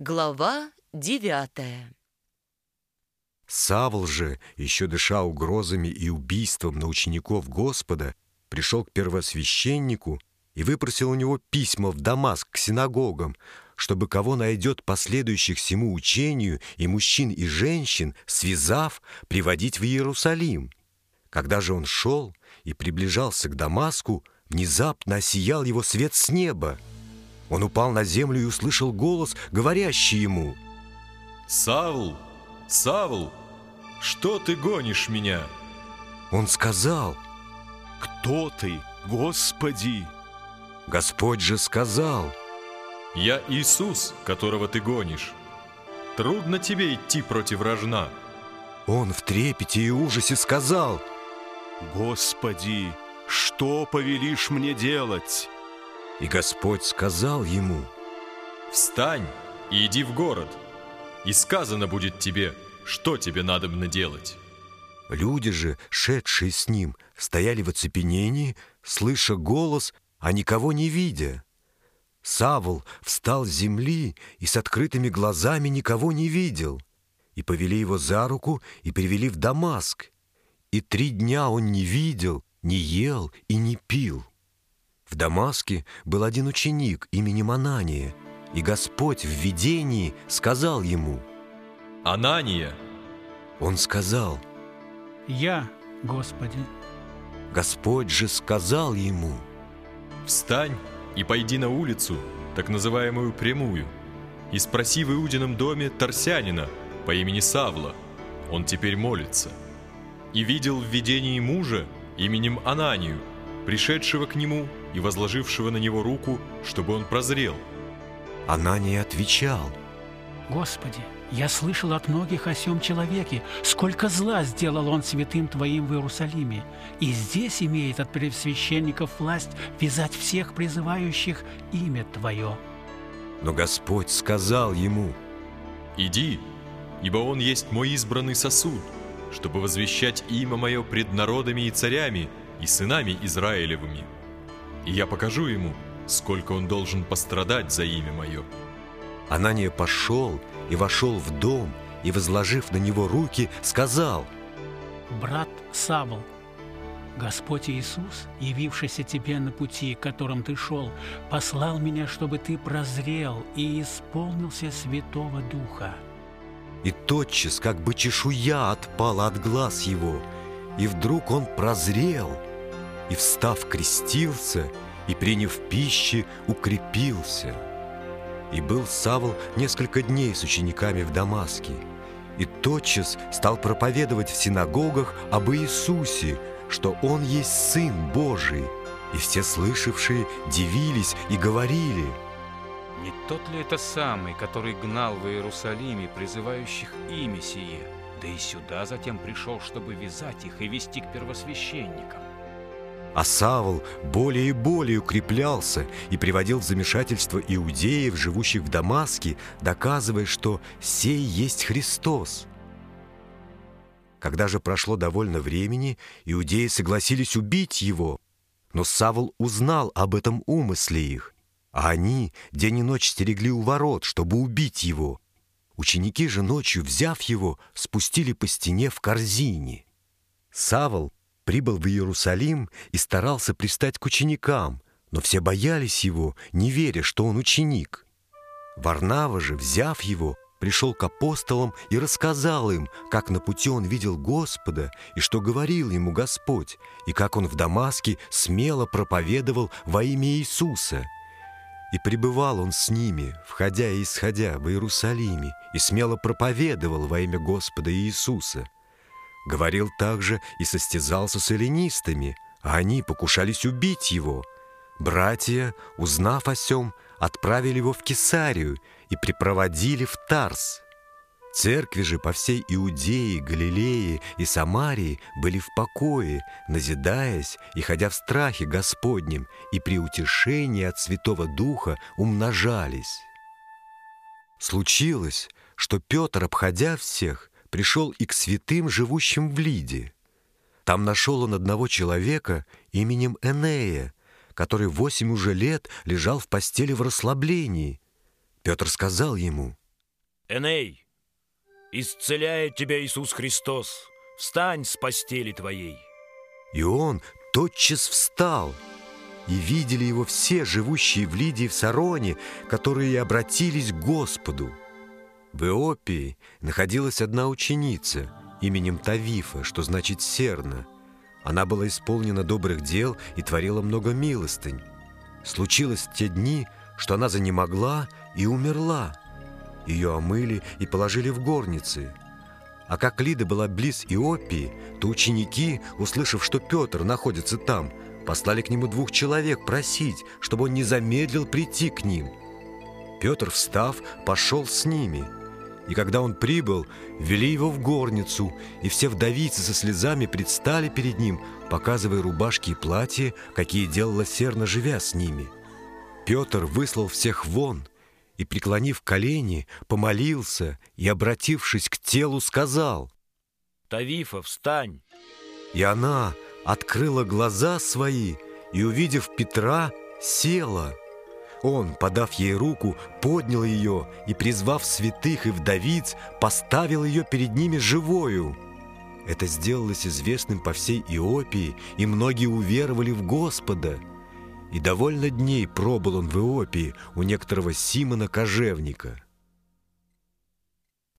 Глава девятая Савл же, еще дыша угрозами и убийством на учеников Господа, пришел к первосвященнику и выпросил у него письма в Дамаск к синагогам, чтобы кого найдет последующих всему учению и мужчин и женщин, связав, приводить в Иерусалим. Когда же он шел и приближался к Дамаску, внезапно осиял его свет с неба — он упал на землю и услышал голос, говорящий ему. «Савл, Савл, что ты гонишь меня?» Он сказал, «Кто ты, Господи?» Господь же сказал, «Я Иисус, которого ты гонишь. Трудно тебе идти против рожна». Он в трепете и ужасе сказал, «Господи, что повелишь мне делать?» И Господь сказал ему, «Встань и иди в город, и сказано будет тебе, что тебе надобно делать». Люди же, шедшие с ним, стояли в оцепенении, слыша голос, а никого не видя. Савл встал с земли и с открытыми глазами никого не видел. И повели его за руку и привели в Дамаск. И три дня он не видел, не ел и не пил. В Дамаске был один ученик именем Анания, и Господь в видении сказал ему «Анания!» Он сказал «Я, Господи». Господь же сказал ему «Встань и пойди на улицу, так называемую прямую, и спроси в Иудином доме Тарсянина по имени Савла, он теперь молится, и видел в видении мужа именем Ананию, пришедшего к нему и возложившего на него руку, чтобы он прозрел. Она не отвечал. Господи, я слышал от многих о сем человеке, сколько зла сделал он святым Твоим в Иерусалиме, и здесь имеет от пресвященников власть вязать всех призывающих имя Твое. Но Господь сказал ему, «Иди, ибо он есть мой избранный сосуд, чтобы возвещать имя мое пред народами и царями, и сынами Израилевыми. И я покажу ему, сколько он должен пострадать за имя мое». Анания пошел и вошел в дом, и, возложив на него руки, сказал, «Брат Савл, Господь Иисус, явившийся тебе на пути, которым ты шел, послал меня, чтобы ты прозрел и исполнился Святого Духа». И тотчас, как бы чешуя отпала от глаз его, и вдруг он прозрел, и, встав, крестился, и, приняв пищи, укрепился. И был Савл несколько дней с учениками в Дамаске, и тотчас стал проповедовать в синагогах об Иисусе, что Он есть Сын Божий, и все слышавшие дивились и говорили – не тот ли это самый, который гнал в Иерусалиме призывающих имя сие, да и сюда затем пришел, чтобы вязать их и вести к первосвященникам? А Савл более и более укреплялся и приводил в замешательство иудеев, живущих в Дамаске, доказывая, что сей есть Христос. Когда же прошло довольно времени, иудеи согласились убить его, но Савл узнал об этом умысле их, а они день и ночь стерегли у ворот, чтобы убить его. Ученики же ночью, взяв его, спустили по стене в корзине. Савл прибыл в Иерусалим и старался пристать к ученикам, но все боялись его, не веря, что он ученик. Варнава же, взяв его, пришел к апостолам и рассказал им, как на пути он видел Господа и что говорил ему Господь, и как он в Дамаске смело проповедовал во имя Иисуса. И пребывал он с ними, входя и исходя в Иерусалиме, и смело проповедовал во имя Господа Иисуса. Говорил также и состязался с эллинистами, а они покушались убить его. Братья, узнав о сем, отправили его в Кесарию и припроводили в Тарс. Церкви же по всей Иудее, Галилее и Самарии были в покое, назидаясь и ходя в страхе Господнем, и при утешении от Святого Духа умножались. Случилось, что Петр, обходя всех, пришел и к святым, живущим в Лиде. Там нашел он одного человека именем Энея, который восемь уже лет лежал в постели в расслаблении. Петр сказал ему, Эней, исцеляет тебя Иисус Христос, встань с постели твоей. И он тотчас встал, и видели его все живущие в Лидии в Сароне, которые обратились к Господу. В Иопии находилась одна ученица именем Тавифа, что значит «серна». Она была исполнена добрых дел и творила много милостынь. Случилось в те дни, что она занемогла и умерла. Ее омыли и положили в горницы. А как Лида была близ Иопии, то ученики, услышав, что Петр находится там, послали к нему двух человек просить, чтобы он не замедлил прийти к ним. Петр, встав, пошел с ними. И когда он прибыл, ввели его в горницу, и все вдовицы со слезами предстали перед ним, показывая рубашки и платья, какие делала Серна, живя с ними. Петр выслал всех вон и, преклонив колени, помолился и, обратившись к телу, сказал «Тавифа, встань!» И она, открыла глаза свои и, увидев Петра, села. Он, подав ей руку, поднял ее и, призвав святых и вдовиц, поставил ее перед ними живою. Это сделалось известным по всей Иопии, и многие уверовали в Господа. И довольно дней пробыл он в Иопии у некоторого Симона Кожевника –